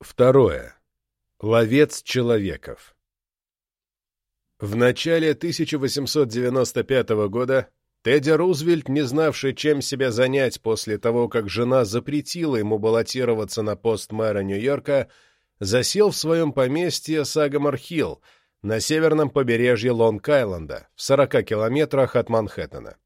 Второе. Ловец человеков. В начале 1895 года Тедди Рузвельт, не знавший, чем себя занять после того, как жена запретила ему баллотироваться на пост мэра Нью-Йорка, засел в своем поместье Сагамор-Хилл на северном побережье Лонг-Айленда, в 40 километрах от Манхэттена.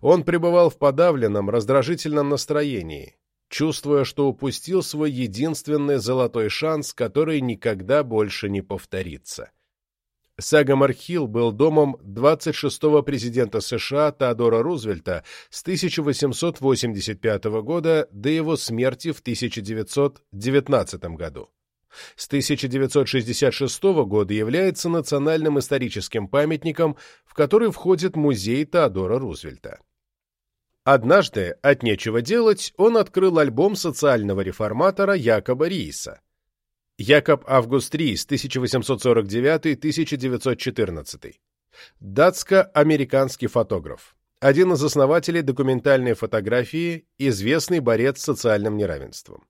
Он пребывал в подавленном, раздражительном настроении, чувствуя, что упустил свой единственный золотой шанс, который никогда больше не повторится. Сагамар-Хилл был домом 26-го президента США Теодора Рузвельта с 1885 года до его смерти в 1919 году. С 1966 года является национальным историческим памятником, в который входит музей Теодора Рузвельта. Однажды, от нечего делать, он открыл альбом социального реформатора Якоба Рииса. Якоб Август Риис, 1849-1914. Датско-американский фотограф. Один из основателей документальной фотографии, известный борец с социальным неравенством.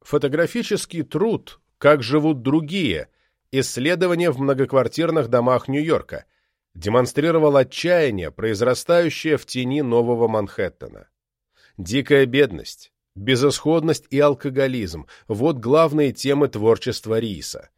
Фотографический труд «Как живут другие» исследование в многоквартирных домах Нью-Йорка – демонстрировал отчаяние, произрастающее в тени нового Манхэттена. Дикая бедность, безысходность и алкоголизм – вот главные темы творчества Риса.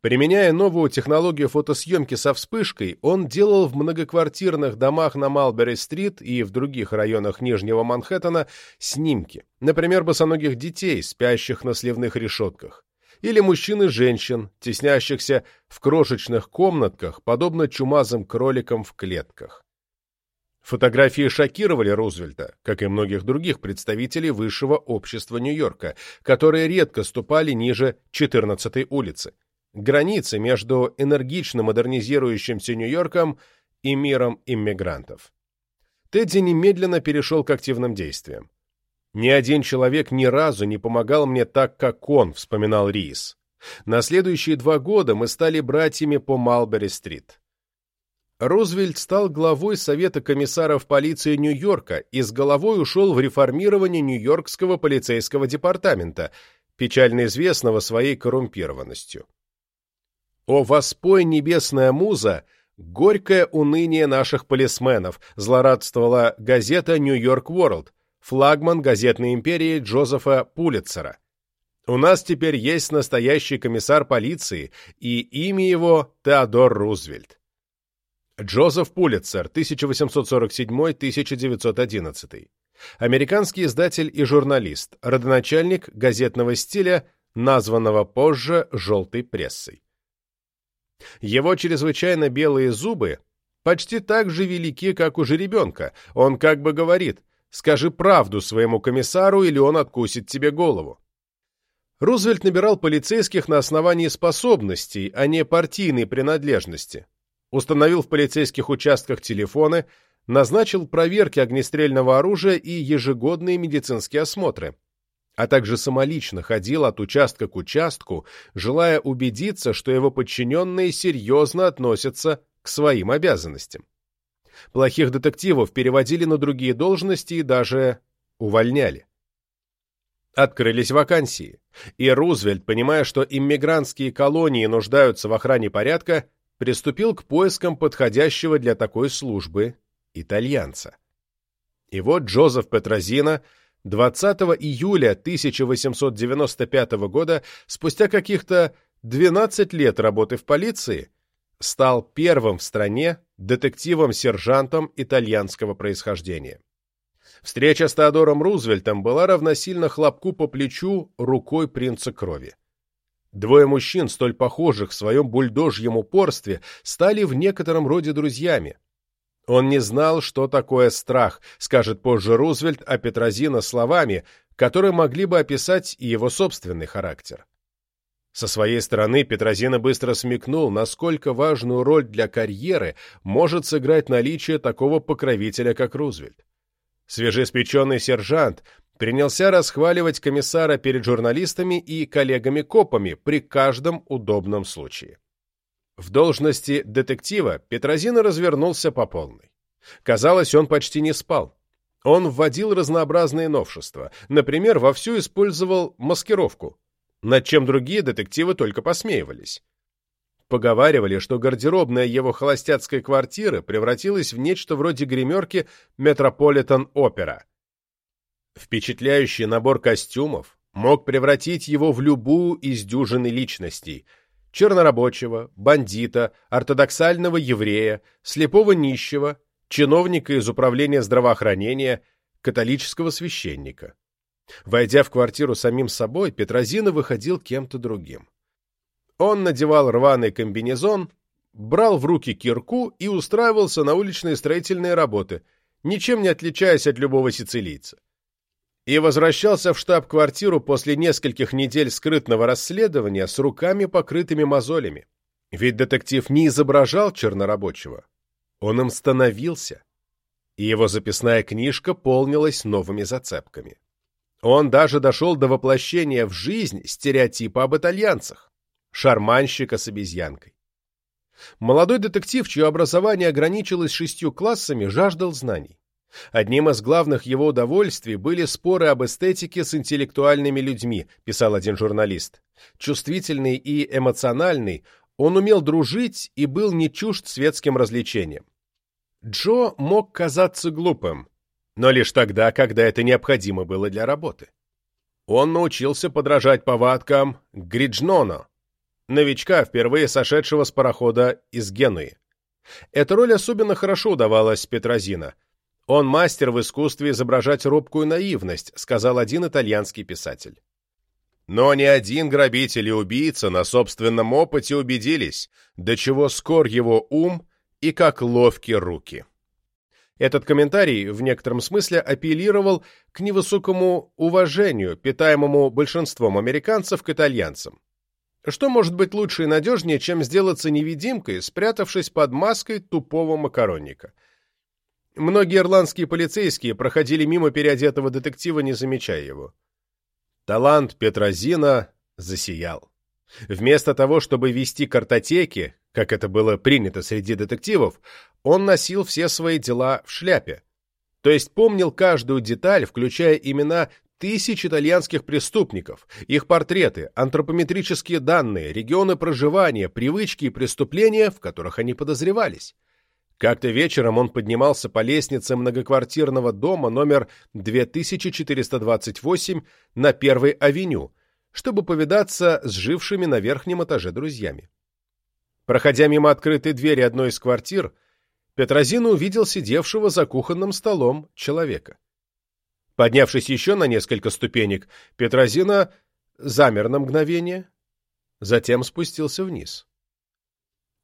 Применяя новую технологию фотосъемки со вспышкой, он делал в многоквартирных домах на Малбери-стрит и в других районах Нижнего Манхэттена снимки, например, босоногих детей, спящих на сливных решетках или мужчин и женщин, теснящихся в крошечных комнатках, подобно чумазым кроликам в клетках. Фотографии шокировали Рузвельта, как и многих других представителей высшего общества Нью-Йорка, которые редко ступали ниже 14-й улицы, границы между энергично модернизирующимся Нью-Йорком и миром иммигрантов. Тедди немедленно перешел к активным действиям. Ни один человек ни разу не помогал мне так, как он, вспоминал Рис. На следующие два года мы стали братьями по Малбери-стрит. Рузвельт стал главой Совета комиссаров полиции Нью-Йорка и с головой ушел в реформирование Нью-Йоркского полицейского департамента, печально известного своей коррумпированностью. «О, воспой, небесная муза!» Горькое уныние наших полисменов, злорадствовала газета «Нью-Йорк Ворлд», флагман газетной империи Джозефа Пулитцера. У нас теперь есть настоящий комиссар полиции, и имя его Теодор Рузвельт. Джозеф Пулитцер, 1847-1911. Американский издатель и журналист, родоначальник газетного стиля, названного позже «желтой прессой». Его чрезвычайно белые зубы почти так же велики, как у жеребенка. Он как бы говорит Скажи правду своему комиссару, или он откусит тебе голову. Рузвельт набирал полицейских на основании способностей, а не партийной принадлежности. Установил в полицейских участках телефоны, назначил проверки огнестрельного оружия и ежегодные медицинские осмотры, а также самолично ходил от участка к участку, желая убедиться, что его подчиненные серьезно относятся к своим обязанностям. Плохих детективов переводили на другие должности и даже увольняли. Открылись вакансии, и Рузвельт, понимая, что иммигрантские колонии нуждаются в охране порядка, приступил к поискам подходящего для такой службы итальянца. И вот Джозеф Петрозина 20 июля 1895 года, спустя каких-то 12 лет работы в полиции, стал первым в стране детективом-сержантом итальянского происхождения. Встреча с Теодором Рузвельтом была равносильна хлопку по плечу рукой принца крови. Двое мужчин, столь похожих в своем бульдожьем упорстве, стали в некотором роде друзьями. Он не знал, что такое страх, скажет позже Рузвельт о Петрозино словами, которые могли бы описать и его собственный характер. Со своей стороны Петрозина быстро смекнул, насколько важную роль для карьеры может сыграть наличие такого покровителя, как Рузвельт. Свежеиспеченный сержант принялся расхваливать комиссара перед журналистами и коллегами-копами при каждом удобном случае. В должности детектива Петрозина развернулся по полной. Казалось, он почти не спал. Он вводил разнообразные новшества. Например, вовсю использовал маскировку над чем другие детективы только посмеивались. Поговаривали, что гардеробная его холостяцкой квартиры превратилась в нечто вроде гримерки Метрополитен-опера. Впечатляющий набор костюмов мог превратить его в любую из дюжины личностей – чернорабочего, бандита, ортодоксального еврея, слепого нищего, чиновника из управления здравоохранения, католического священника. Войдя в квартиру самим собой, Петрозина выходил кем-то другим. Он надевал рваный комбинезон, брал в руки кирку и устраивался на уличные строительные работы, ничем не отличаясь от любого сицилийца. И возвращался в штаб-квартиру после нескольких недель скрытного расследования с руками, покрытыми мозолями. Ведь детектив не изображал чернорабочего. Он им становился. И его записная книжка полнилась новыми зацепками. Он даже дошел до воплощения в жизнь стереотипа об итальянцах. Шарманщика с обезьянкой. Молодой детектив, чье образование ограничилось шестью классами, жаждал знаний. Одним из главных его удовольствий были споры об эстетике с интеллектуальными людьми, писал один журналист. Чувствительный и эмоциональный, он умел дружить и был не чужд светским развлечениям. Джо мог казаться глупым, но лишь тогда, когда это необходимо было для работы. Он научился подражать повадкам Гриджноно, новичка, впервые сошедшего с парохода из Генуи. Эта роль особенно хорошо удавалась Петрозина. Он мастер в искусстве изображать робкую наивность, сказал один итальянский писатель. Но ни один грабитель и убийца на собственном опыте убедились, до чего скор его ум и как ловки руки. Этот комментарий в некотором смысле апеллировал к невысокому уважению, питаемому большинством американцев к итальянцам. Что может быть лучше и надежнее, чем сделаться невидимкой, спрятавшись под маской тупого макаронника? Многие ирландские полицейские проходили мимо переодетого детектива, не замечая его. Талант Петрозина засиял. Вместо того, чтобы вести картотеки, как это было принято среди детективов, он носил все свои дела в шляпе. То есть помнил каждую деталь, включая имена тысяч итальянских преступников, их портреты, антропометрические данные, регионы проживания, привычки и преступления, в которых они подозревались. Как-то вечером он поднимался по лестнице многоквартирного дома номер 2428 на Первой авеню, чтобы повидаться с жившими на верхнем этаже друзьями. Проходя мимо открытой двери одной из квартир, Петрозина увидел сидевшего за кухонным столом человека. Поднявшись еще на несколько ступенек, Петрозина замер на мгновение, затем спустился вниз.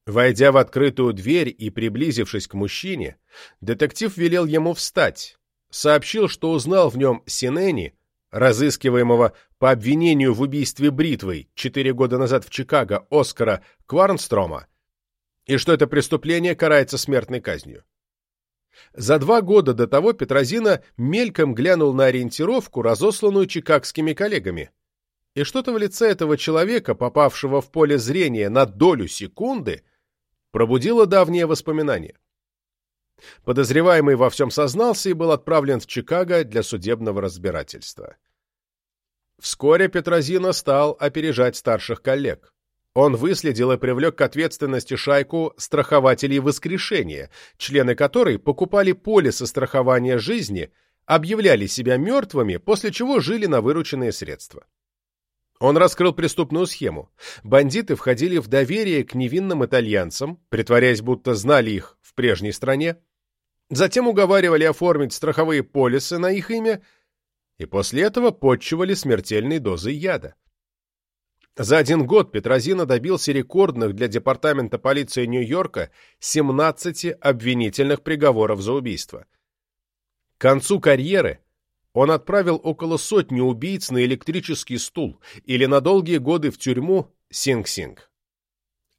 Войдя в открытую дверь и приблизившись к мужчине, детектив велел ему встать, сообщил, что узнал в нем Синени, разыскиваемого по обвинению в убийстве бритвой четыре года назад в Чикаго Оскара Кварнстрома, и что это преступление карается смертной казнью. За два года до того Петрозина мельком глянул на ориентировку, разосланную чикагскими коллегами, и что-то в лице этого человека, попавшего в поле зрения на долю секунды, пробудило давние воспоминания. Подозреваемый во всем сознался и был отправлен в Чикаго для судебного разбирательства. Вскоре Петрозина стал опережать старших коллег. Он выследил и привлек к ответственности шайку страхователей воскрешения, члены которой покупали полисы страхования жизни, объявляли себя мертвыми, после чего жили на вырученные средства. Он раскрыл преступную схему. Бандиты входили в доверие к невинным итальянцам, притворяясь, будто знали их в прежней стране, затем уговаривали оформить страховые полисы на их имя и после этого подчивали смертельной дозой яда. За один год Петрозина добился рекордных для Департамента полиции Нью-Йорка 17 обвинительных приговоров за убийство. К концу карьеры он отправил около сотни убийц на электрический стул или на долгие годы в тюрьму Синг-Синг.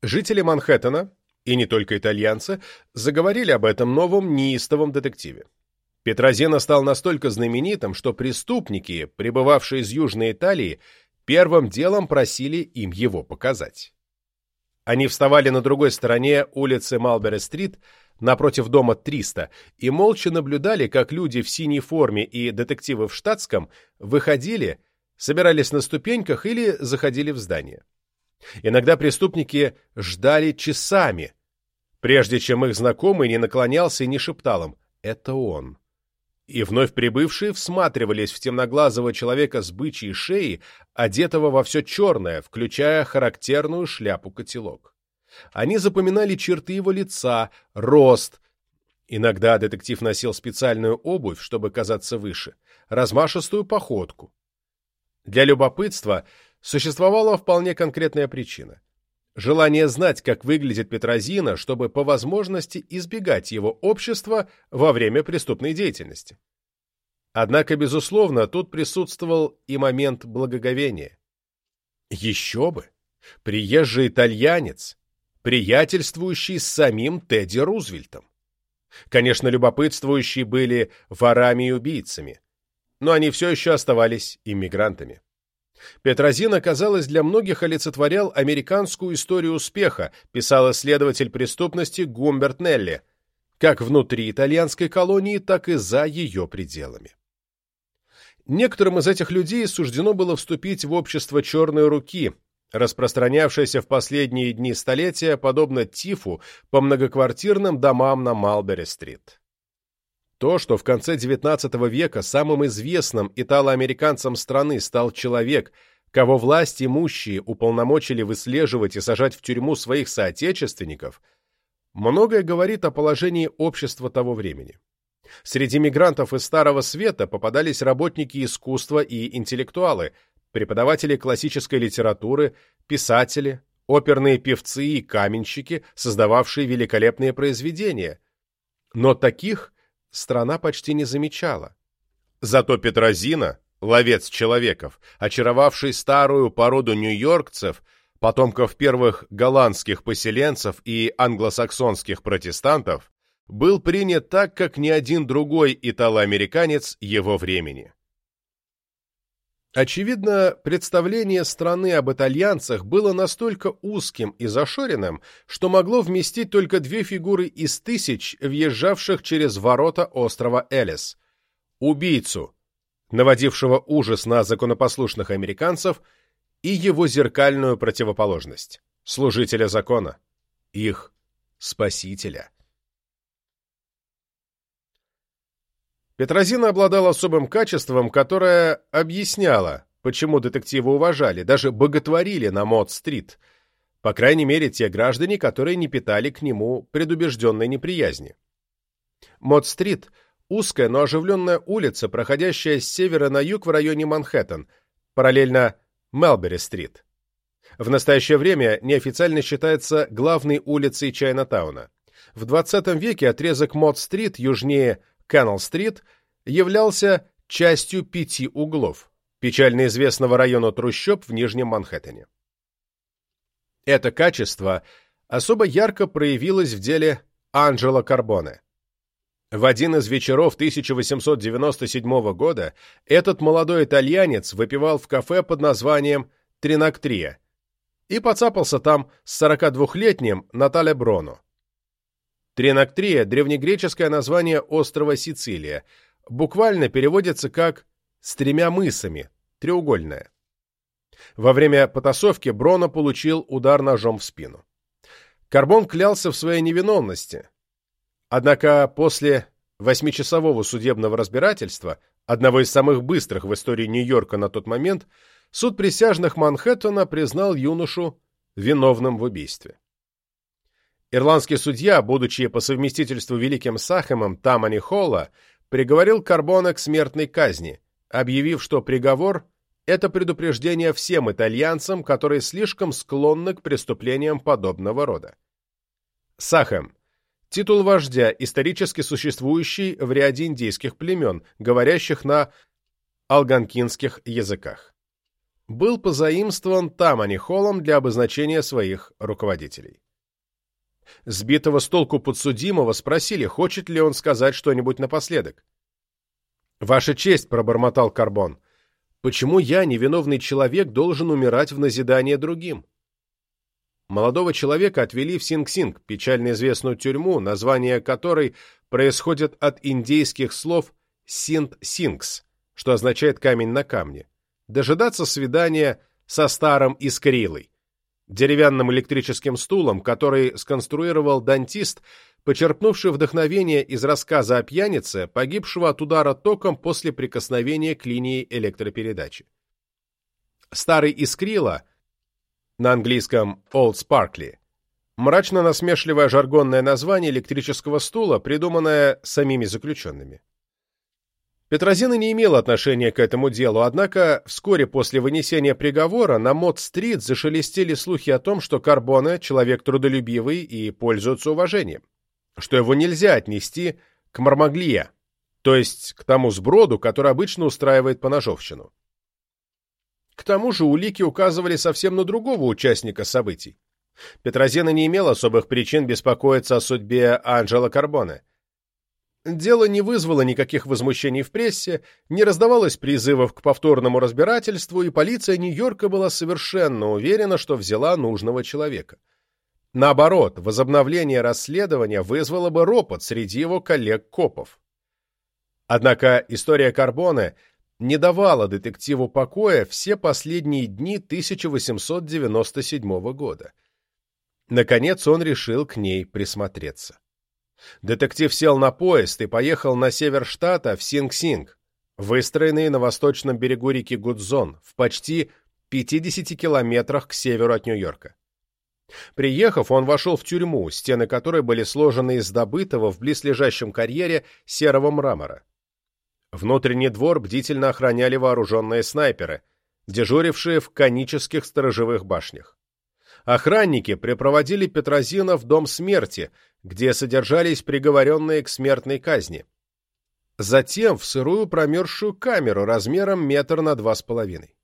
Жители Манхэттена, и не только итальянцы, заговорили об этом новом неистовом детективе. Петрозена стал настолько знаменитым, что преступники, прибывавшие из Южной Италии, первым делом просили им его показать. Они вставали на другой стороне улицы Малбери-стрит, напротив дома 300, и молча наблюдали, как люди в синей форме и детективы в штатском выходили, собирались на ступеньках или заходили в здание. Иногда преступники ждали часами, прежде чем их знакомый не наклонялся и не шептал им «это он». И вновь прибывшие всматривались в темноглазого человека с бычьей шеей, одетого во все черное, включая характерную шляпу-котелок. Они запоминали черты его лица, рост. Иногда детектив носил специальную обувь, чтобы казаться выше, размашистую походку. Для любопытства существовала вполне конкретная причина. Желание знать, как выглядит Петрозина, чтобы по возможности избегать его общества во время преступной деятельности. Однако, безусловно, тут присутствовал и момент благоговения. Еще бы! Приезжий итальянец, приятельствующий с самим Тедди Рузвельтом. Конечно, любопытствующие были ворами и убийцами, но они все еще оставались иммигрантами. Петрозин, казалось, для многих олицетворял американскую историю успеха, писал исследователь преступности Гумберт Нелли, как внутри итальянской колонии, так и за ее пределами. Некоторым из этих людей суждено было вступить в общество «черной руки», распространявшееся в последние дни столетия, подобно тифу, по многоквартирным домам на Малбери-стрит. То, что в конце XIX века самым известным итало-американцем страны стал человек, кого власть имущие уполномочили выслеживать и сажать в тюрьму своих соотечественников, многое говорит о положении общества того времени. Среди мигрантов из Старого Света попадались работники искусства и интеллектуалы, преподаватели классической литературы, писатели, оперные певцы и каменщики, создававшие великолепные произведения. Но таких страна почти не замечала. Зато Петрозина, ловец человеков, очаровавший старую породу нью-йоркцев, потомков первых голландских поселенцев и англосаксонских протестантов, был принят так, как ни один другой итало-американец его времени. Очевидно, представление страны об итальянцах было настолько узким и зашоренным, что могло вместить только две фигуры из тысяч, въезжавших через ворота острова Элис. Убийцу, наводившего ужас на законопослушных американцев, и его зеркальную противоположность – служителя закона, их спасителя. Петрозина обладал особым качеством, которое объясняло, почему детектива уважали, даже боготворили на Мод-стрит, по крайней мере, те граждане, которые не питали к нему предубежденной неприязни. Мод-стрит – узкая, но оживленная улица, проходящая с севера на юг в районе Манхэттен, параллельно Мелбери-стрит. В настоящее время неофициально считается главной улицей Чайнатауна. В 20 веке отрезок Мод-стрит южнее Каннелл-стрит являлся частью пяти углов, печально известного района трущоб в Нижнем Манхэттене. Это качество особо ярко проявилось в деле Анджело Карбоне. В один из вечеров 1897 года этот молодой итальянец выпивал в кафе под названием «Тринактрия» и поцапался там с 42-летним Натале Броно. Тринактрия – древнегреческое название острова Сицилия, буквально переводится как «с тремя мысами», треугольная. Во время потасовки Броно получил удар ножом в спину. Карбон клялся в своей невиновности. Однако после восьмичасового судебного разбирательства, одного из самых быстрых в истории Нью-Йорка на тот момент, суд присяжных Манхэттена признал юношу виновным в убийстве. Ирландский судья, будучи по совместительству великим сахемом Тамани Холла, приговорил Карбона к смертной казни, объявив, что приговор – это предупреждение всем итальянцам, которые слишком склонны к преступлениям подобного рода. Сахем – титул вождя, исторически существующий в ряде индейских племен, говорящих на алганкинских языках. Был позаимствован Тамани Холлом для обозначения своих руководителей. Сбитого с толку подсудимого спросили, хочет ли он сказать что-нибудь напоследок. «Ваша честь», — пробормотал Карбон, — «почему я, невиновный человек, должен умирать в назидание другим?» Молодого человека отвели в Синг-Синг, печально известную тюрьму, название которой происходит от индейских слов «синт-сингс», что означает «камень на камне». дожидаться свидания со старым Искрилой, деревянным электрическим стулом, который сконструировал дантист, почерпнувший вдохновение из рассказа о пьянице, погибшего от удара током после прикосновения к линии электропередачи. Старый Искрила, на английском Old Sparkly, мрачно-насмешливое жаргонное название электрического стула, придуманное самими заключенными. Петрозина не имела отношения к этому делу, однако вскоре после вынесения приговора на Мод-стрит зашелестели слухи о том, что Карбоне — человек трудолюбивый и пользуется уважением, что его нельзя отнести к Мармаглия, то есть к тому сброду, который обычно устраивает поножовщину. К тому же улики указывали совсем на другого участника событий. Петрозина не имел особых причин беспокоиться о судьбе Анджела Карбоне — Дело не вызвало никаких возмущений в прессе, не раздавалось призывов к повторному разбирательству, и полиция Нью-Йорка была совершенно уверена, что взяла нужного человека. Наоборот, возобновление расследования вызвало бы ропот среди его коллег-копов. Однако история Карбоне не давала детективу покоя все последние дни 1897 года. Наконец он решил к ней присмотреться. Детектив сел на поезд и поехал на север штата в Синг-Синг, выстроенный на восточном берегу реки Гудзон, в почти 50 километрах к северу от Нью-Йорка. Приехав, он вошел в тюрьму, стены которой были сложены из добытого в близлежащем карьере серого мрамора. Внутренний двор бдительно охраняли вооруженные снайперы, дежурившие в конических сторожевых башнях. Охранники припроводили Петрозина в дом смерти, где содержались приговоренные к смертной казни. Затем в сырую промерзшую камеру размером метр на два с половиной.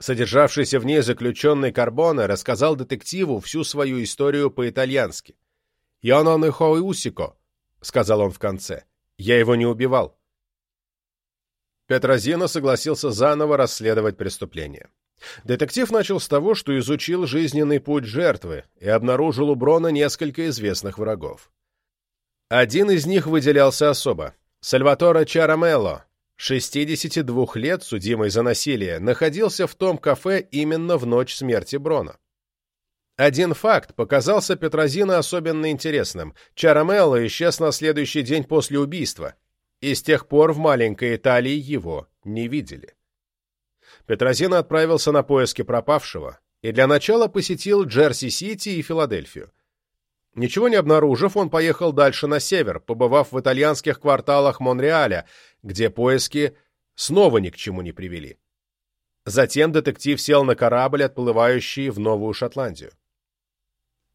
Содержавшийся в ней заключенный Карбоне рассказал детективу всю свою историю по-итальянски. «Я non ho сказал он в конце. «Я его не убивал». Петрозино согласился заново расследовать преступление. Детектив начал с того, что изучил жизненный путь жертвы и обнаружил у Брона несколько известных врагов. Один из них выделялся особо. Сальваторе Чарамелло, 62 лет, судимый за насилие, находился в том кафе именно в ночь смерти Брона. Один факт показался Петрозино особенно интересным. Чарамелло исчез на следующий день после убийства, и с тех пор в маленькой Италии его не видели. Петрозина отправился на поиски пропавшего и для начала посетил Джерси-Сити и Филадельфию. Ничего не обнаружив, он поехал дальше на север, побывав в итальянских кварталах Монреаля, где поиски снова ни к чему не привели. Затем детектив сел на корабль, отплывающий в Новую Шотландию.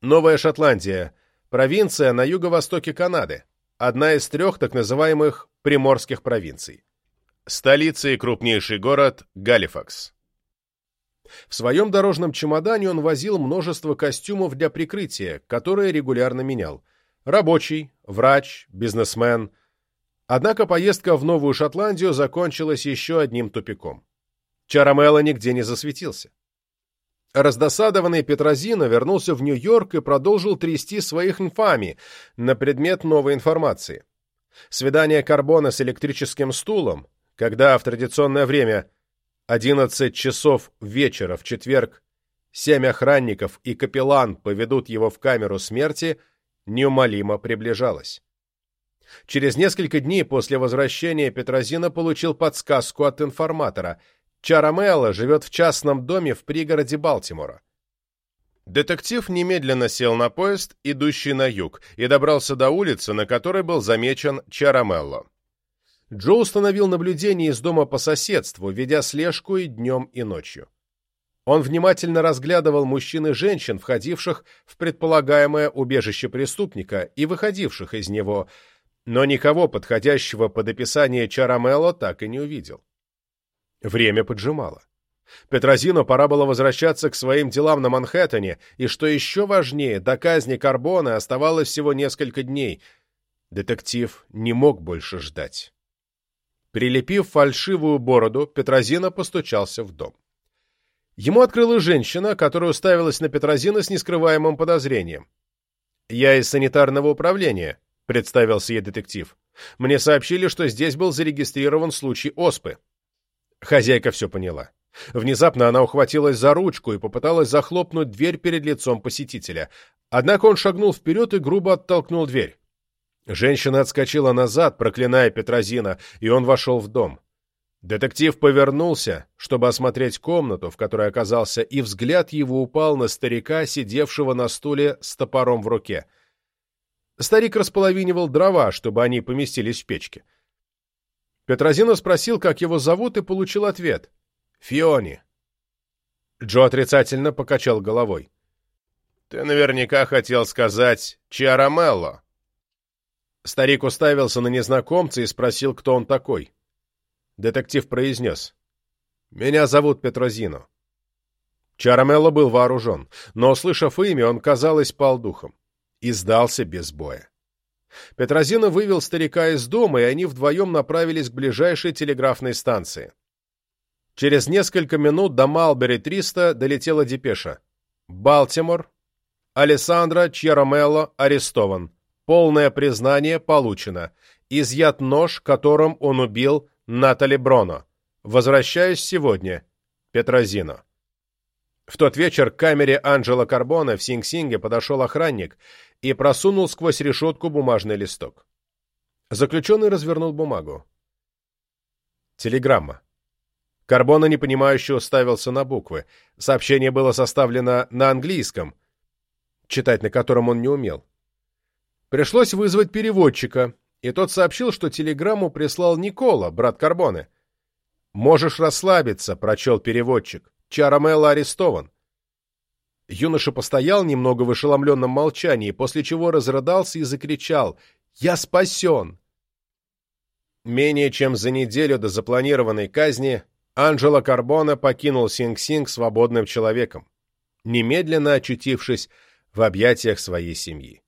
Новая Шотландия – провинция на юго-востоке Канады, одна из трех так называемых приморских провинций. Столица и крупнейший город – Галифакс. В своем дорожном чемодане он возил множество костюмов для прикрытия, которые регулярно менял. Рабочий, врач, бизнесмен. Однако поездка в Новую Шотландию закончилась еще одним тупиком. Чарамелло нигде не засветился. Раздосадованный Петрозино вернулся в Нью-Йорк и продолжил трясти своих инфами на предмет новой информации. Свидание Карбона с электрическим стулом, когда в традиционное время 11 часов вечера в четверг семь охранников и капеллан поведут его в камеру смерти, неумолимо приближалась. Через несколько дней после возвращения Петрозина получил подсказку от информатора. Чарамелло живет в частном доме в пригороде Балтимора. Детектив немедленно сел на поезд, идущий на юг, и добрался до улицы, на которой был замечен Чарамелло. Джо установил наблюдение из дома по соседству, ведя слежку и днем, и ночью. Он внимательно разглядывал мужчин и женщин, входивших в предполагаемое убежище преступника и выходивших из него, но никого подходящего под описание Чарамелло так и не увидел. Время поджимало. Петрозину пора было возвращаться к своим делам на Манхэттене, и, что еще важнее, до казни Карбона оставалось всего несколько дней. Детектив не мог больше ждать. Прилепив фальшивую бороду, Петрозина постучался в дом. Ему открыла женщина, которая уставилась на Петрозина с нескрываемым подозрением. «Я из санитарного управления», — представился ей детектив. «Мне сообщили, что здесь был зарегистрирован случай оспы». Хозяйка все поняла. Внезапно она ухватилась за ручку и попыталась захлопнуть дверь перед лицом посетителя. Однако он шагнул вперед и грубо оттолкнул дверь. Женщина отскочила назад, проклиная Петрозина, и он вошел в дом. Детектив повернулся, чтобы осмотреть комнату, в которой оказался, и взгляд его упал на старика, сидевшего на стуле с топором в руке. Старик располовинивал дрова, чтобы они поместились в печке. Петрозина спросил, как его зовут, и получил ответ. «Фиони». Джо отрицательно покачал головой. «Ты наверняка хотел сказать Чиарамелло». Старик уставился на незнакомца и спросил, кто он такой. Детектив произнес. «Меня зовут Петрозино». Чарамелло был вооружен, но, услышав имя, он, казалось, пал духом и сдался без боя. Петрозино вывел старика из дома, и они вдвоем направились к ближайшей телеграфной станции. Через несколько минут до Малбери-300 долетела депеша. Балтимор. Алессандро Чьяромелло арестован. Полное признание получено. Изъят нож, которым он убил Натали Броно. Возвращаюсь сегодня. Петрозино. В тот вечер к камере Анджела Карбона в Синг-Синге подошел охранник и просунул сквозь решетку бумажный листок. Заключенный развернул бумагу. Телеграмма. Карбона непонимающе уставился на буквы. Сообщение было составлено на английском, читать на котором он не умел. Пришлось вызвать переводчика, и тот сообщил, что телеграмму прислал Никола, брат Карбоны. «Можешь расслабиться», — прочел переводчик. «Чарамелло арестован». Юноша постоял немного в ошеломленном молчании, после чего разрыдался и закричал «Я спасен!». Менее чем за неделю до запланированной казни Анджело Карбона покинул Синг-Синг свободным человеком, немедленно очутившись в объятиях своей семьи.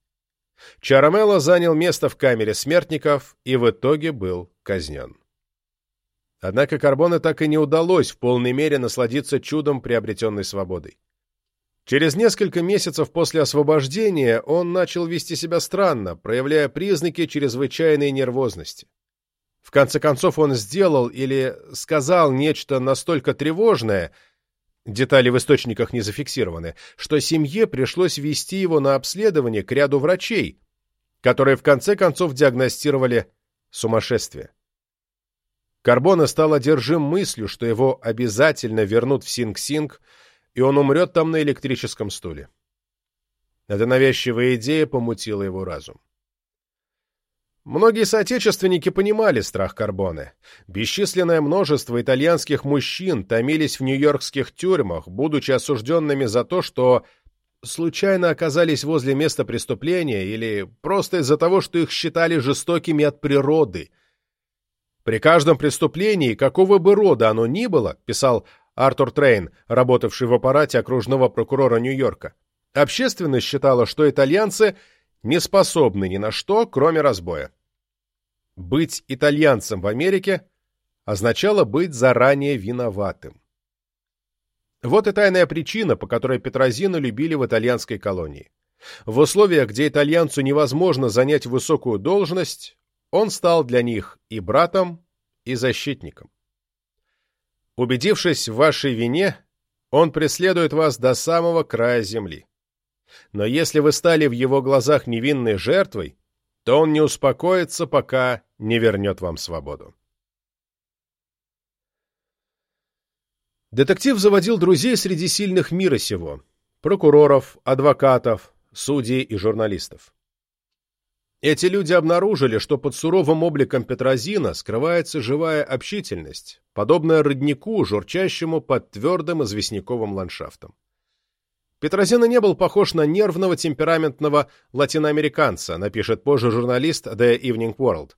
Чарамелло занял место в камере смертников и в итоге был казнен. Однако Карбоне так и не удалось в полной мере насладиться чудом приобретенной свободой. Через несколько месяцев после освобождения он начал вести себя странно, проявляя признаки чрезвычайной нервозности. В конце концов он сделал или сказал нечто настолько тревожное, детали в источниках не зафиксированы, что семье пришлось вести его на обследование к ряду врачей, которые в конце концов диагностировали сумасшествие. Карбона стал одержим мыслью, что его обязательно вернут в Синг-Синг, и он умрет там на электрическом стуле. Эта навязчивая идея помутила его разум. Многие соотечественники понимали страх Карбоне. Бесчисленное множество итальянских мужчин томились в нью-йоркских тюрьмах, будучи осужденными за то, что случайно оказались возле места преступления или просто из-за того, что их считали жестокими от природы. При каждом преступлении, какого бы рода оно ни было, писал Артур Трейн, работавший в аппарате окружного прокурора Нью-Йорка, общественность считала, что итальянцы не способны ни на что, кроме разбоя. Быть итальянцем в Америке означало быть заранее виноватым. Вот и тайная причина, по которой Петрозино любили в итальянской колонии. В условиях, где итальянцу невозможно занять высокую должность, он стал для них и братом, и защитником. Убедившись в вашей вине, он преследует вас до самого края земли. Но если вы стали в его глазах невинной жертвой, то он не успокоится, пока не вернет вам свободу. Детектив заводил друзей среди сильных мира сего – прокуроров, адвокатов, судей и журналистов. Эти люди обнаружили, что под суровым обликом Петрозина скрывается живая общительность, подобная роднику, журчащему под твердым известняковым ландшафтом. Петрозина не был похож на нервного темпераментного латиноамериканца, напишет позже журналист The Evening World.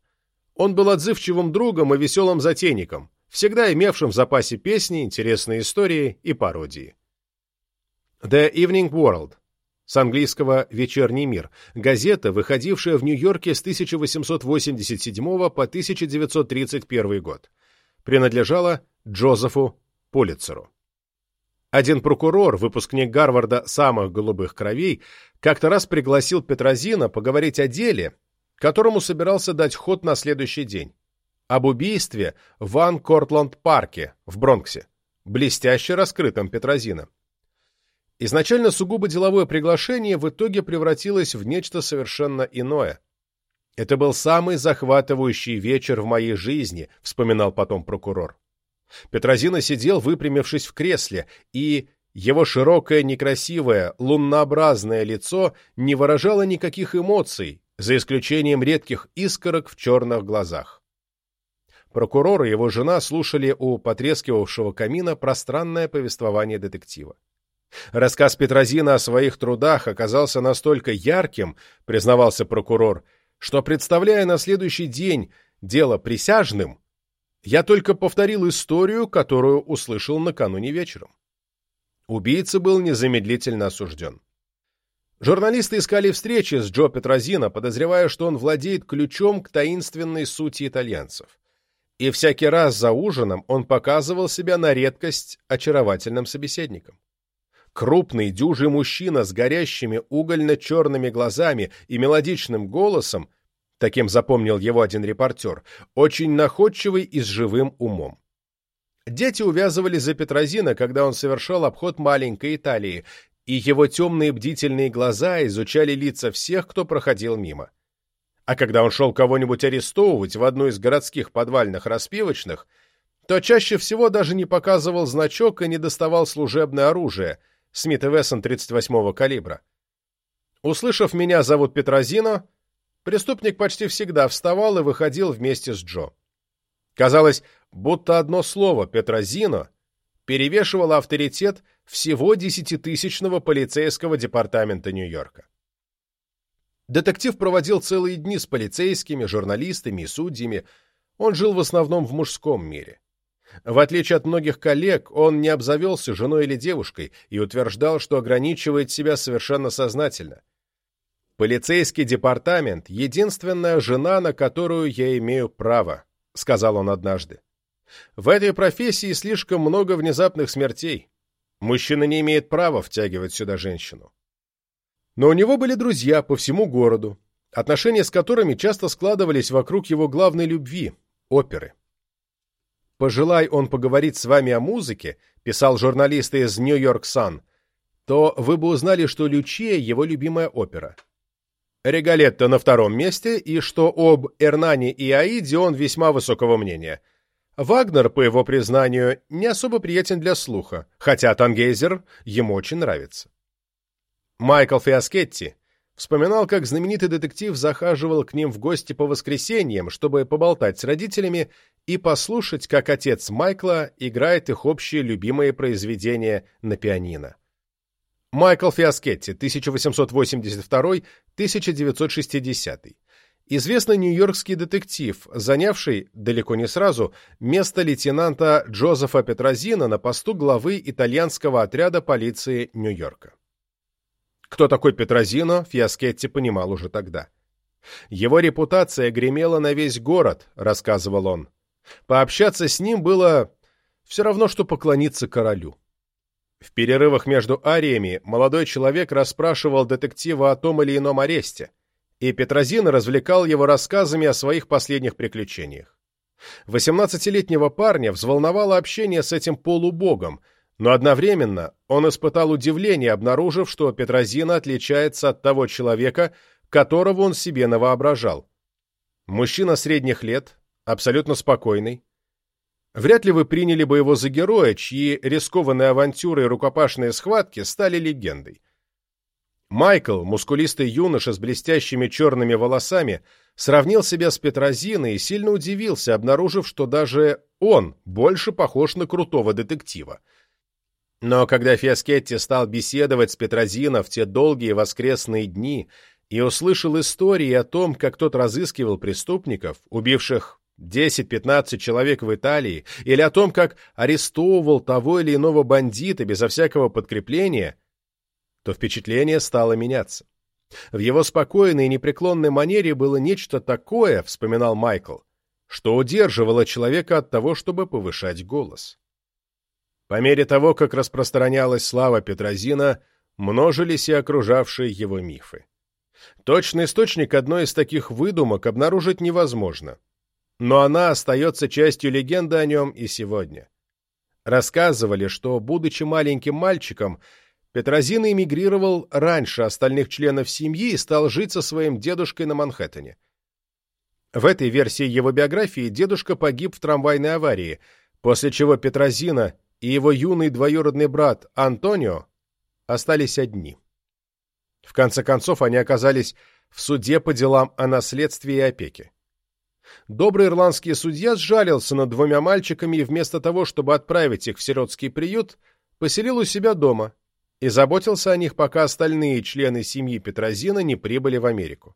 Он был отзывчивым другом и веселым затейником, всегда имевшим в запасе песни, интересные истории и пародии. The Evening World с английского «Вечерний мир», газета, выходившая в Нью-Йорке с 1887 по 1931 год, принадлежала Джозефу Пулитцеру. Один прокурор, выпускник Гарварда самых голубых кровей, как-то раз пригласил Петрозина поговорить о деле, которому собирался дать ход на следующий день. об убийстве в Ан-Кортланд-парке в Бронксе, блестяще раскрытом Петрозино. Изначально сугубо деловое приглашение в итоге превратилось в нечто совершенно иное. «Это был самый захватывающий вечер в моей жизни», — вспоминал потом прокурор. Петрозина сидел, выпрямившись в кресле, и его широкое, некрасивое, луннообразное лицо не выражало никаких эмоций, за исключением редких искорок в черных глазах. Прокурор и его жена слушали у потрескивавшего камина пространное повествование детектива. Рассказ Петрозина о своих трудах оказался настолько ярким, признавался прокурор, что, представляя на следующий день дело присяжным, я только повторил историю, которую услышал накануне вечером. Убийца был незамедлительно осужден. Журналисты искали встречи с Джо Петрозино, подозревая, что он владеет ключом к таинственной сути итальянцев. И всякий раз за ужином он показывал себя на редкость очаровательным собеседником. Крупный, дюжий мужчина с горящими угольно-черными глазами и мелодичным голосом, таким запомнил его один репортер, очень находчивый и с живым умом. Дети увязывали за Петрозина, когда он совершал обход маленькой Италии, и его темные бдительные глаза изучали лица всех, кто проходил мимо. А когда он шел кого-нибудь арестовывать в одну из городских подвальных распивочных, то чаще всего даже не показывал значок и не доставал служебное оружие — Смит и Вессон 38-го калибра. Услышав «меня зовут Петрозино», преступник почти всегда вставал и выходил вместе с Джо. Казалось, будто одно слово «Петрозино» перевешивало авторитет всего десятитысячного полицейского департамента Нью-Йорка. Детектив проводил целые дни с полицейскими, журналистами и судьями. Он жил в основном в мужском мире. В отличие от многих коллег, он не обзавелся женой или девушкой и утверждал, что ограничивает себя совершенно сознательно. «Полицейский департамент — единственная жена, на которую я имею право», — сказал он однажды. «В этой профессии слишком много внезапных смертей. Мужчина не имеет права втягивать сюда женщину». Но у него были друзья по всему городу, отношения с которыми часто складывались вокруг его главной любви — оперы. «Пожелай он поговорить с вами о музыке», писал журналист из «Нью-Йорк Сан», то вы бы узнали, что «Лючия» — его любимая опера. Регалетто на втором месте, и что об Эрнане и Аиде он весьма высокого мнения. Вагнер, по его признанию, не особо приятен для слуха, хотя Тангейзер ему очень нравится. Майкл Фиаскетти Вспоминал, как знаменитый детектив захаживал к ним в гости по воскресеньям, чтобы поболтать с родителями и послушать, как отец Майкла играет их общие любимые произведения на пианино. Майкл Фиаскетти, 1882-1960. Известный нью-йоркский детектив, занявший, далеко не сразу, место лейтенанта Джозефа Петрозина на посту главы итальянского отряда полиции Нью-Йорка. Кто такой Петрозино, Фиаскетти понимал уже тогда. Его репутация гремела на весь город, рассказывал он. Пообщаться с ним было все равно, что поклониться королю. В перерывах между ариями молодой человек расспрашивал детектива о том или ином аресте, и Петрозино развлекал его рассказами о своих последних приключениях. Восемнадцатилетнего парня взволновало общение с этим полубогом – но одновременно он испытал удивление, обнаружив, что Петрозина отличается от того человека, которого он себе навоображал. Мужчина средних лет, абсолютно спокойный. Вряд ли вы приняли бы его за героя, чьи рискованные авантюры и рукопашные схватки стали легендой. Майкл, мускулистый юноша с блестящими черными волосами, сравнил себя с Петрозиной и сильно удивился, обнаружив, что даже он больше похож на крутого детектива — но когда Фиаскетти стал беседовать с Петрозино в те долгие воскресные дни и услышал истории о том, как тот разыскивал преступников, убивших 10-15 человек в Италии, или о том, как арестовывал того или иного бандита безо всякого подкрепления, то впечатление стало меняться. В его спокойной и непреклонной манере было нечто такое, вспоминал Майкл, что удерживало человека от того, чтобы повышать голос. По мере того, как распространялась слава Петрозина, множились и окружавшие его мифы. Точный источник одной из таких выдумок обнаружить невозможно. Но она остается частью легенды о нем и сегодня. Рассказывали, что, будучи маленьким мальчиком, Петрозина эмигрировал раньше остальных членов семьи и стал жить со своим дедушкой на Манхэттене. В этой версии его биографии дедушка погиб в трамвайной аварии, после чего Петрозина и его юный двоюродный брат Антонио остались одни. В конце концов, они оказались в суде по делам о наследстве и опеке. Добрый ирландский судья сжалился над двумя мальчиками и вместо того, чтобы отправить их в сиротский приют, поселил у себя дома и заботился о них, пока остальные члены семьи Петрозина не прибыли в Америку.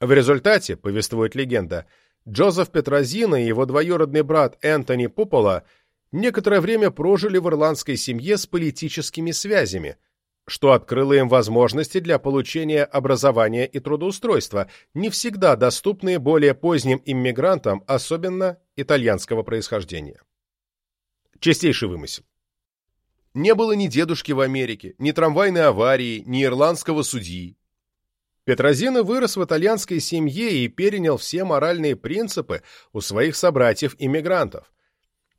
В результате, повествует легенда, Джозеф Петрозина и его двоюродный брат Энтони Пупола некоторое время прожили в ирландской семье с политическими связями, что открыло им возможности для получения образования и трудоустройства, не всегда доступные более поздним иммигрантам, особенно итальянского происхождения. Чистейший вымысел. Не было ни дедушки в Америке, ни трамвайной аварии, ни ирландского судьи. Петрозина вырос в итальянской семье и перенял все моральные принципы у своих собратьев-иммигрантов.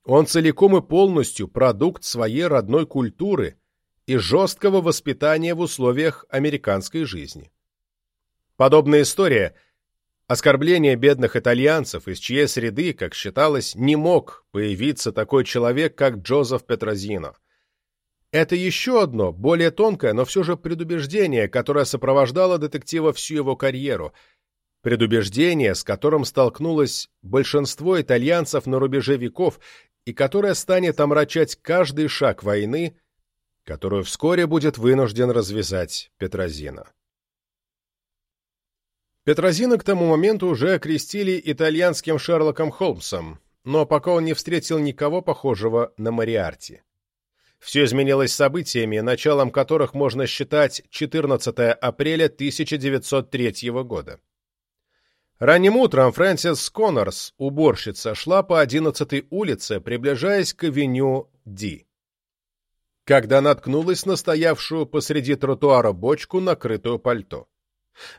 Он целиком и полностью продукт своей родной культуры – и жесткого воспитания в условиях американской жизни. Подобная история – оскорбление бедных итальянцев, из чьей среды, как считалось, не мог появиться такой человек, как Джозеф Петрозино. Это еще одно, более тонкое, но все же предубеждение, которое сопровождало детектива всю его карьеру. Предубеждение, с которым столкнулось большинство итальянцев на рубеже веков и которое станет омрачать каждый шаг войны – которую вскоре будет вынужден развязать Петрозина. Петрозина к тому моменту уже окрестили итальянским Шерлоком Холмсом, но пока он не встретил никого похожего на Мариарти. Все изменилось событиями, началом которых можно считать 14 апреля 1903 года. Ранним утром Фрэнсис Коннорс, уборщица, шла по 11-й улице, приближаясь к авеню Ди когда наткнулась на стоявшую посреди тротуара бочку, накрытую пальто.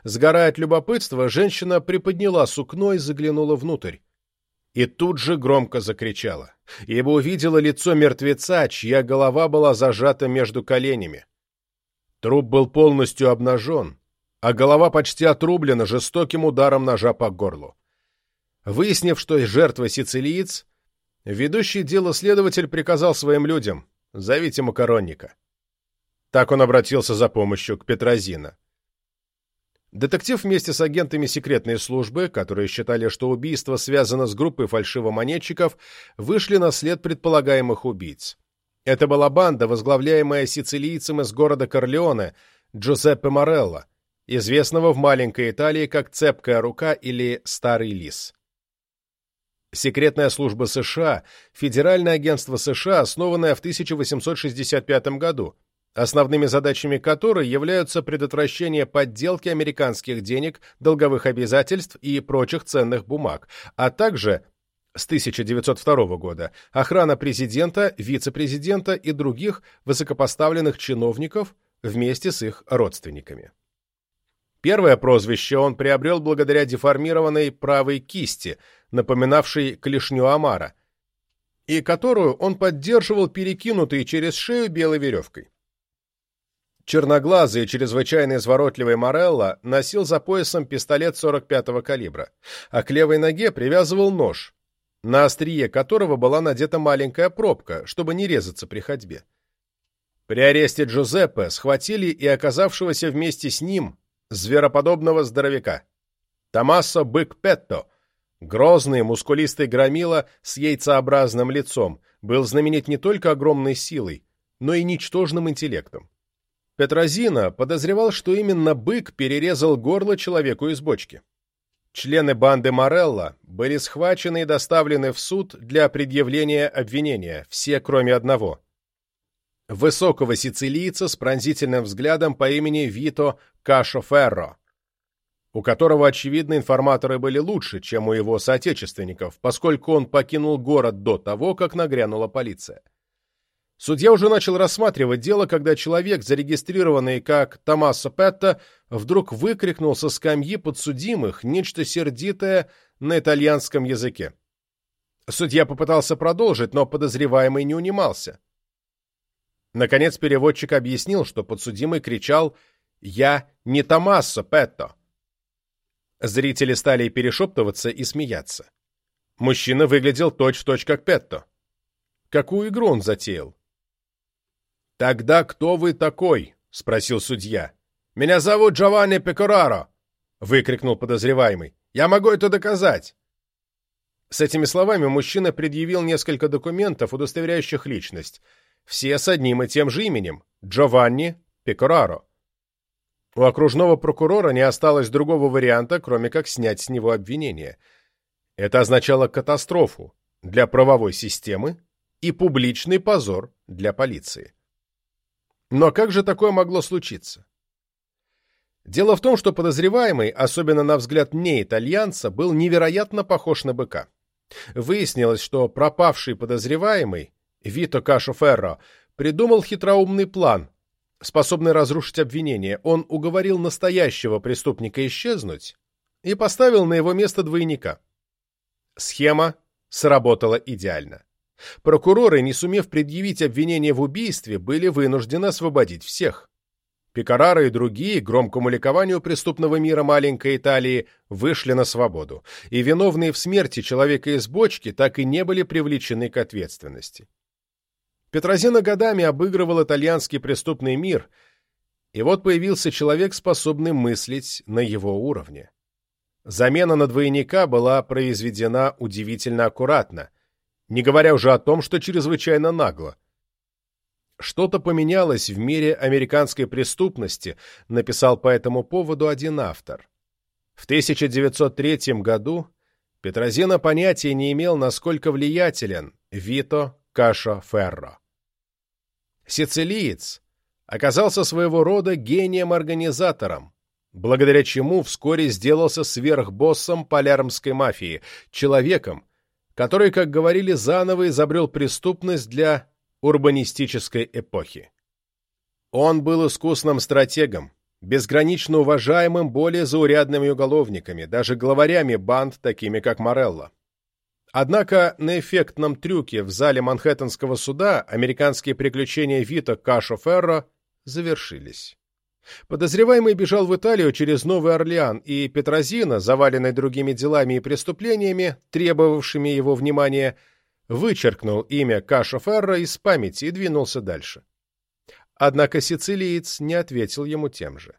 Сгорая от любопытства, женщина приподняла сукно и заглянула внутрь. И тут же громко закричала, ибо увидела лицо мертвеца, чья голова была зажата между коленями. Труп был полностью обнажен, а голова почти отрублена жестоким ударом ножа по горлу. Выяснив, что жертва сицилиец, ведущий дело следователь приказал своим людям Зовите макаронника». Так он обратился за помощью к Петрозина. Детектив вместе с агентами секретной службы, которые считали, что убийство связано с группой фальшивомонетчиков, вышли на след предполагаемых убийц. Это была банда, возглавляемая сицилийцем из города Корлеоне Джузеппе Морелло, известного в маленькой Италии как «Цепкая рука» или «Старый лис». Секретная служба США – Федеральное агентство США, основанное в 1865 году, основными задачами которой являются предотвращение подделки американских денег, долговых обязательств и прочих ценных бумаг, а также с 1902 года охрана президента, вице-президента и других высокопоставленных чиновников вместе с их родственниками. Первое прозвище он приобрел благодаря деформированной правой кисти, напоминавшей клешню омара, и которую он поддерживал перекинутой через шею белой веревкой. Черноглазый и чрезвычайно изворотливый Морелло носил за поясом пистолет 45-го калибра, а к левой ноге привязывал нож, на острие которого была надета маленькая пробка, чтобы не резаться при ходьбе. При аресте Джузеппе схватили и оказавшегося вместе с ним звероподобного здоровяка. Томасо Бык Петто, грозный, мускулистый громила с яйцеобразным лицом, был знаменит не только огромной силой, но и ничтожным интеллектом. Петрозина подозревал, что именно бык перерезал горло человеку из бочки. Члены банды Морелла были схвачены и доставлены в суд для предъявления обвинения, все кроме одного. Высокого сицилийца с пронзительным взглядом по имени Вито Кашо у которого, очевидно, информаторы были лучше, чем у его соотечественников, поскольку он покинул город до того, как нагрянула полиция. Судья уже начал рассматривать дело, когда человек, зарегистрированный как Томасо Петто, вдруг выкрикнул со скамьи подсудимых нечто сердитое на итальянском языке. Судья попытался продолжить, но подозреваемый не унимался. Наконец переводчик объяснил, что подсудимый кричал «Я не Томассо Петто». Зрители стали перешептываться и смеяться. Мужчина выглядел точь-в-точь -точь как Петто. Какую игру он затеял? «Тогда кто вы такой?» — спросил судья. «Меня зовут Джованни Пекораро!» — выкрикнул подозреваемый. «Я могу это доказать!» С этими словами мужчина предъявил несколько документов, удостоверяющих личность. Все с одним и тем же именем – Джованни Пекораро. У окружного прокурора не осталось другого варианта, кроме как снять с него обвинение. Это означало катастрофу для правовой системы и публичный позор для полиции. Но как же такое могло случиться? Дело в том, что подозреваемый, особенно на взгляд не итальянца, был невероятно похож на быка. Выяснилось, что пропавший подозреваемый, Вито Кашо придумал хитроумный план, способный разрушить обвинение. Он уговорил настоящего преступника исчезнуть и поставил на его место двойника. Схема сработала идеально. Прокуроры, не сумев предъявить обвинение в убийстве, были вынуждены освободить всех. Пикарара и другие, громкому ликованию преступного мира маленькой Италии, вышли на свободу, и виновные в смерти человека из бочки так и не были привлечены к ответственности. Петрозина годами обыгрывал итальянский преступный мир, и вот появился человек, способный мыслить на его уровне. Замена на двойника была произведена удивительно аккуратно, не говоря уже о том, что чрезвычайно нагло. Что-то поменялось в мире американской преступности, написал по этому поводу один автор. В 1903 году Петрозина понятия не имел, насколько влиятелен Вито Кашо Ферро. Сицилиец оказался своего рода гением-организатором, благодаря чему вскоре сделался сверхбоссом полярмской мафии, человеком, который, как говорили, заново изобрел преступность для урбанистической эпохи. Он был искусным стратегом, безгранично уважаемым более заурядными уголовниками, даже главарями банд, такими как Морелло. Однако на эффектном трюке в зале Манхэттенского суда американские приключения Вита Кашо Ферро завершились. Подозреваемый бежал в Италию через Новый Орлеан, и Петрозина, заваленный другими делами и преступлениями, требовавшими его внимания, вычеркнул имя Кашо Ферро из памяти и двинулся дальше. Однако сицилиец не ответил ему тем же.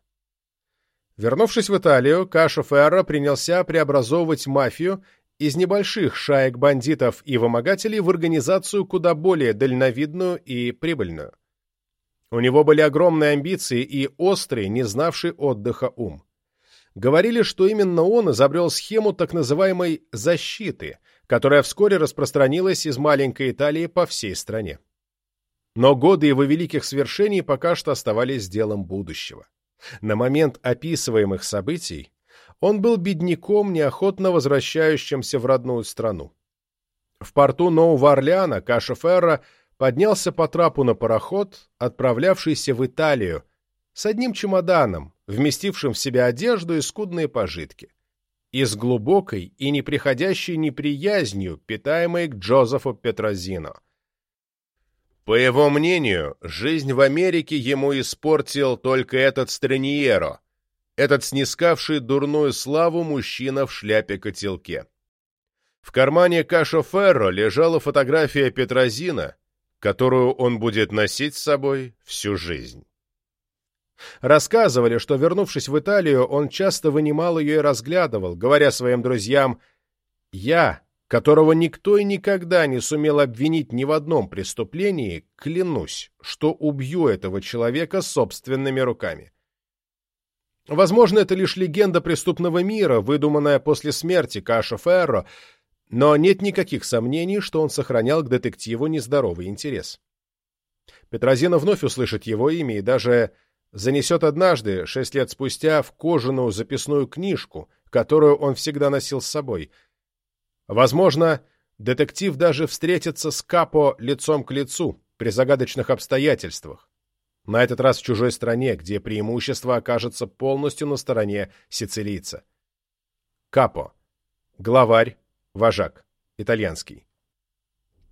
Вернувшись в Италию, Кашо Ферро принялся преобразовывать мафию из небольших шаек бандитов и вымогателей в организацию куда более дальновидную и прибыльную. У него были огромные амбиции и острый, не знавший отдыха ум. Говорили, что именно он изобрел схему так называемой «защиты», которая вскоре распространилась из маленькой Италии по всей стране. Но годы его великих свершений пока что оставались делом будущего. На момент описываемых событий он был бедняком, неохотно возвращающимся в родную страну. В порту Нового Орлеана Каша Ферра поднялся по трапу на пароход, отправлявшийся в Италию, с одним чемоданом, вместившим в себя одежду и скудные пожитки и с глубокой и неприходящей неприязнью, питаемой к Джозефу Петрозино. По его мнению, жизнь в Америке ему испортил только этот Страньеро, этот снискавший дурную славу мужчина в шляпе-котелке. В кармане Кашо Ферро лежала фотография Петрозина, которую он будет носить с собой всю жизнь. Рассказывали, что, вернувшись в Италию, он часто вынимал ее и разглядывал, говоря своим друзьям «Я, которого никто и никогда не сумел обвинить ни в одном преступлении, клянусь, что убью этого человека собственными руками». Возможно, это лишь легенда преступного мира, выдуманная после смерти Каша Ферро, но нет никаких сомнений, что он сохранял к детективу нездоровый интерес. Петрозина вновь услышит его имя и даже занесет однажды, шесть лет спустя, в кожаную записную книжку, которую он всегда носил с собой. Возможно, детектив даже встретится с Капо лицом к лицу при загадочных обстоятельствах. На этот раз в чужой стране, где преимущество окажется полностью на стороне сицилийца. Капо. Главарь, вожак, итальянский.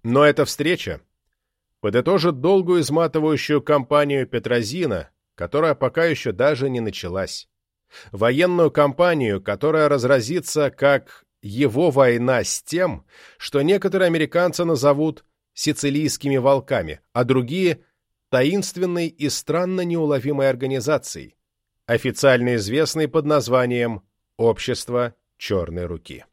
Но эта встреча подытожит долгую изматывающую кампанию Петрозина, которая пока еще даже не началась. Военную кампанию, которая разразится как его война с тем, что некоторые американцы назовут сицилийскими волками, а другие – таинственной и странно неуловимой организацией, официально известной под названием «Общество Черной Руки».